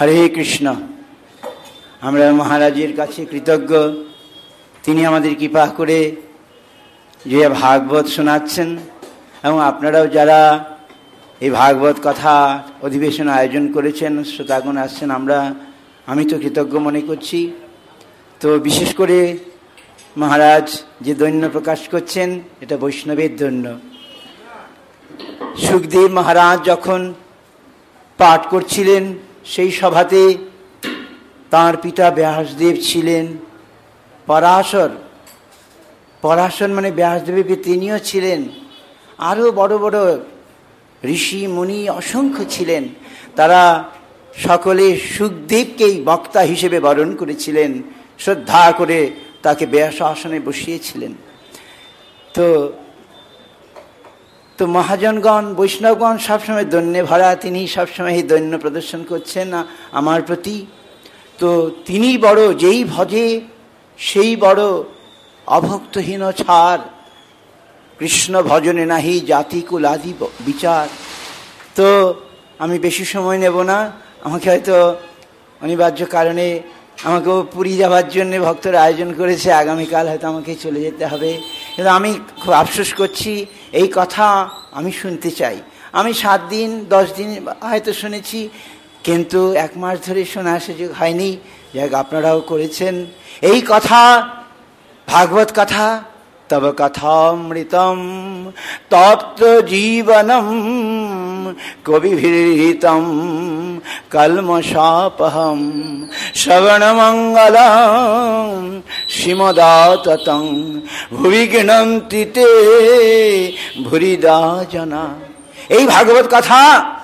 হরে কৃষ্ণ। আমরা মহারাজের কাছে কৃতজ্ঞ। তিনি আমাদের কৃপা করে যে ভাগবত শোনাচ্ছেন এবং আপনারাও যারা এই ভাগবত কথা অধিবেশন আয়োজন করেছেন, শ্রোতাগণ আসছেন, আমরা, আমি তো কৃতজ্ঞ মনে করছি। তো বিশেষ করে মহারাজ যে দৈন্য প্রকাশ করছেন, এটা বৈষ্ণবের দৈন্য। সুখদেব মহারাজ যখন পাঠ করছিলেন সেই সভাতে তাঁর পিতা ব্যাসদেব ছিলেন, পরাশর। পরাশর মানে ব্যাসদেবের তিনিও ছিলেন। আরও বড় বড় ঋষি, মুনি অসংখ্য ছিলেন। তারা সকলে সুখদেবকেই বক্তা হিসেবে বরণ করেছিলেন, শ্রদ্ধা করে তাকে ব্যাস আসনে বসিয়েছিলেন। তো তো মহাজনগণ, বৈষ্ণবগণ সবসময় দৈন্যে ভরা, তিনি সবসময় এই দৈন্য প্রদর্শন করছেন আমার প্রতি। তো তিনি বড়, যেই ভজে, সেই বড় অভক্তহীন ছাড়। কৃষ্ণ ভজনে নাহি জাতি কুলাদি বিচার। তো আমি বেশি সময় নেব না, আমাকে হয়তো অনিবার্য কারণে আমাকেও পুরী যাওয়ার জন্য ভক্তরা আয়োজন করেছে, আগামীকাল হয়তো আমাকে চলে যেতে হবে। কিন্তু আমি খুব আফসোস করছি, এই কথা আমি শুনতে চাই। আমি সাত দিন, দশ দিন হয়তো শুনেছি, কিন্তু এক মাস ধরে শোনার সুযোগ হয়নি। যাক আপনারাও করেছেন। এই কথা, ভাগবত কথা, তব কথামৃতম, তপ্ত জীবনম। কবিভীতম কলমশাপহম শ্রবণমঙ্গল শ্রীমদাততং ভুবি গৃণন্তি তে ভুরিদা জনা এই ভাগবত কথা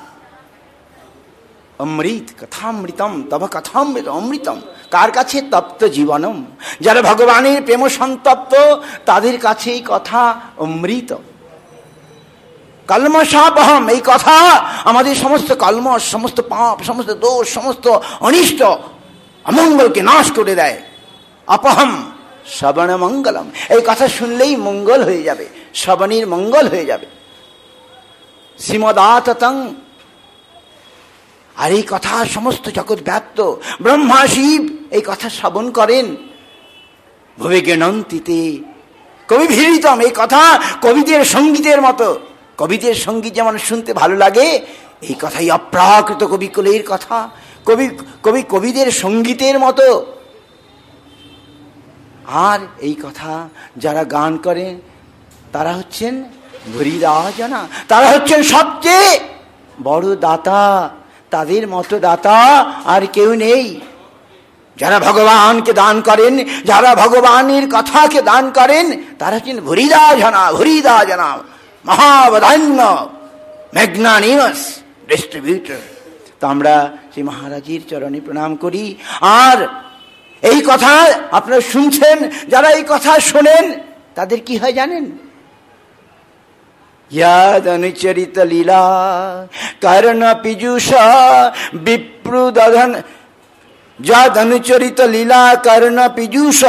অমৃত, কথামৃতম, তব কথামৃত, অমৃতম। কার কাছে? তপ্ত জীবনম। যারা ভগবানের প্রেম সন্তপ্ত, তাদের কাছে এই কথা অমৃত। কলমসাপহম এই কথা আমাদের সমস্ত কলম, সমস্ত পাপ, সমস্ত দোষ, সমস্ত অনিষ্ট অমঙ্গলকে নাশ করে দেয়। অপহম, শ্রবণ মঙ্গলম। এই কথা শুনলেই মঙ্গল হয়ে যাবে, শ্রবণীর মঙ্গল হয়ে যাবে। শ্রীমদাততং। আর এই কথা সমস্ত জগৎ ব্যাপ্ত ব্রহ্মা শিব এই কথা শ্রবণ করেন। ভবে জ্ঞানন্তিতে কবি ভিড়িতম এই কথা কবিদের সঙ্গীতের মতো। কবিদের সংগীত যেমন শুনতে ভালো লাগে, এই কথাই অপ্রাকৃত কবি কবিকুলের কথা। কবি কবি কবিদের সঙ্গীতের মতো। আর এই কথা যারা গান করেন তারা হচ্ছেন ভরিদাজনা তারা হচ্ছেন সবচেয়ে বড় দাতা। তাদের মতো দাতা আর কেউ নেই। যারা ভগবানকে দান করেন, যারা ভগবানের কথাকে দান করেন, তারা হচ্ছেন ভরিদা জানা ভরিদা জানা মহাবধান্য ম্যাগনানিমাস ডিস্ট্রিবিউটর তো আমরা সেই মহারাজির চরণে প্রণাম করি। আর এই কথা আপনারা শুনছেন, যারা এই কথা শোনেন, তাদের কি হয় জানেন? ইয়াদনুচরিত লীলা, কর্ণ পীযুষ বিপ্রুদধন যাদনুচরিত লীলা কর্ণ পীযুষ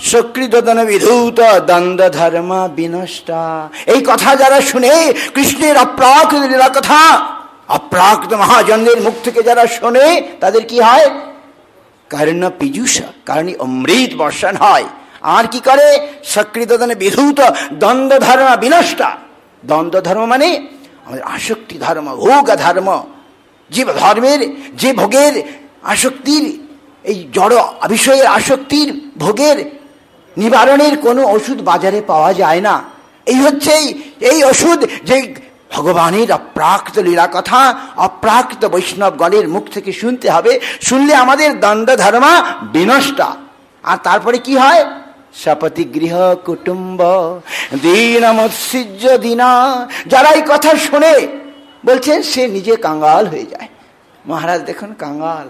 সক্রিদন বিধূত দ্বন্দ্ব ধর্ম বিনষ্টা। এই কথা যারা শুনে কৃষ্ণের অপ্রাকৃত লীলা কথা, অপ্রাকৃত মহাজনদের মুখ থেকে যারা শোনে, তাদের কি হয়? কর্ণ পীযুষ, কারণে অমৃত বর্ষণ হয়। আর কি করে? সক্রিদনে বিধূত দ্বন্দ্ব ধর্ম বিনষ্টা। দ্বন্দ্ব ধর্ম মানে আমাদের আসক্তি ধর্ম ভোগ ধর্ম যে ধর্মের যে ভোগের আসক্তির, এই জড় বিষয়ের আসক্তির ভোগের নিবারণের কোনো ওষুধ বাজারে পাওয়া যায় না। এই হচ্ছে এই ওষুধ যে ভগবানের অপ্রাকৃত লীলা কথা অপ্রাকৃত বৈষ্ণব গণের মুখ থেকে শুনতে হবে। শুনলে আমাদের দ্বন্দ্ব ধর্মা বিনষ্টা। আর তারপরে কি হয়? সপতি গৃহ কুটুম্ব, দীনমৎসিজ্য দিনা। যারা এই কথা শোনে বলছেন সে নিজে কাঙ্গাল হয়ে যায়। মহারাজ দেখুন কাঙ্গাল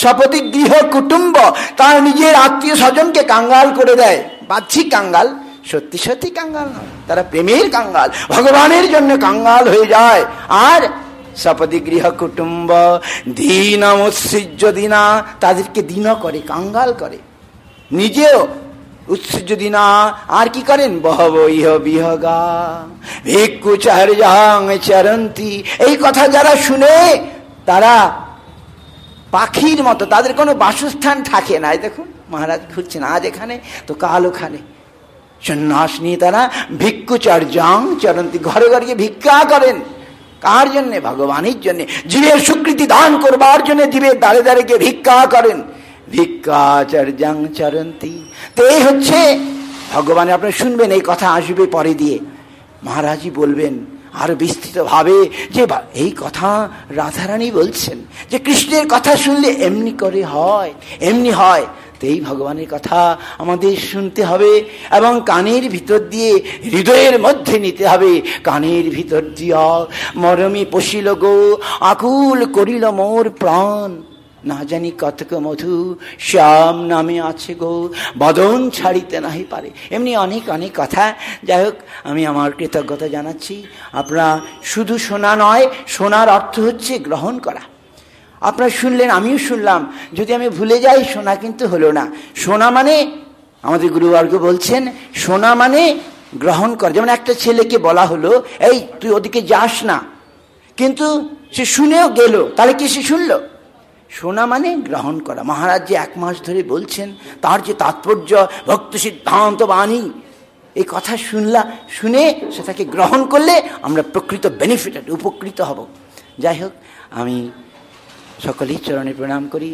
সপতি গৃহ কুটুম্ব তার নিজের আত্মীয় স্বজনকে কাঙ্গাল করে দেয়। বাহ্যিক কাঙ্গাল, সত্যি সত্যি কাঙ্গাল নয়, তারা প্রেমের কাঙ্গাল, ভগবানের জন্য কাঙ্গাল হয়ে যায়। আর সপতি গৃহ কুটুম্ব দীনমৎসিজ্য দিনা তাদেরকে দিন করে, কাঙ্গাল করে। নিজেও যদি না আর কি করেন? বহব ইহ বিহগা, ভিক্ষু চারজাং চরন্তি। এই কথা যারা শুনে, তারা পাখির মতো, তাদের কোনো বাসস্থান থাকে না। দেখুন, মহারাজ ঘুরছেন, আজ এখানে, তো কাল ওখানে। সন্ন্যাস নিয়ে তারা ভিক্ষুচার্যাং চরন্তি, ঘরে ঘরে গিয়ে ভিক্ষা করেন। কার জন্যে? ভগবানের জন্যে। জীবের স্বীকৃতি দান করবার জন্য জীবের দাঁড়ে দাঁড়ে গিয়ে ভিক্ষা করেন। ভিক্ষাচার্যাং চরন্তি। তো এই হচ্ছে, ভগবান আপনি শুনবেন, এই কথা আসবে পরে দিয়ে। মহারাজই বলবেন আরও বিস্তৃতভাবে যে এই কথা রাধারানী বলছেন, যে কৃষ্ণের কথা শুনলে এমনি করে হয়, এমনি হয়। তো এই ভগবানের কথা আমাদের শুনতে হবে এবং কানের ভিতর দিয়ে হৃদয়ের মধ্যে নিতে হবে। কানের ভিতর দিয়া মরমে পশিল গো, আকুল করিল মোর প্রাণ। না জানি কতক মধু, শ্যাম নামে আছে গো, বদন ছাড়িতে নাহি পারে। এমনি অনেক অনেক কথা। যাই হোক আমি আমার কৃতজ্ঞতা জানাচ্ছি। আপনারা শুধু শোনা নয় শোনার অর্থ হচ্ছে গ্রহণ করা। আপনারা শুনলেন, আমিও শুনলাম। যদি আমি ভুলে যাই শোনা কিন্তু হলো না। শোনা মানে আমাদের গুরুবর্গ বলছেন শোনা মানে গ্রহণ কর। যেমন একটা ছেলেকে বলা হলো, এই, তুই ওদিকে যাস না। কিন্তু সে শুনেও গেল। তাহলে কি সে শুনলো? শোনা মানে গ্রহণ করা। মহারাজ যে এক মাস ধরে বলছেন, তার যে তাৎপর্য, ভক্ত সিদ্ধান্ত বাণী, এই কথা শুনলা, শুনে সেটাকে গ্রহণ করলে আমরা প্রকৃত বেনিফিটেড উপকৃত হব। যাই হোক, আমি সকলেই চরণে প্রণাম করি।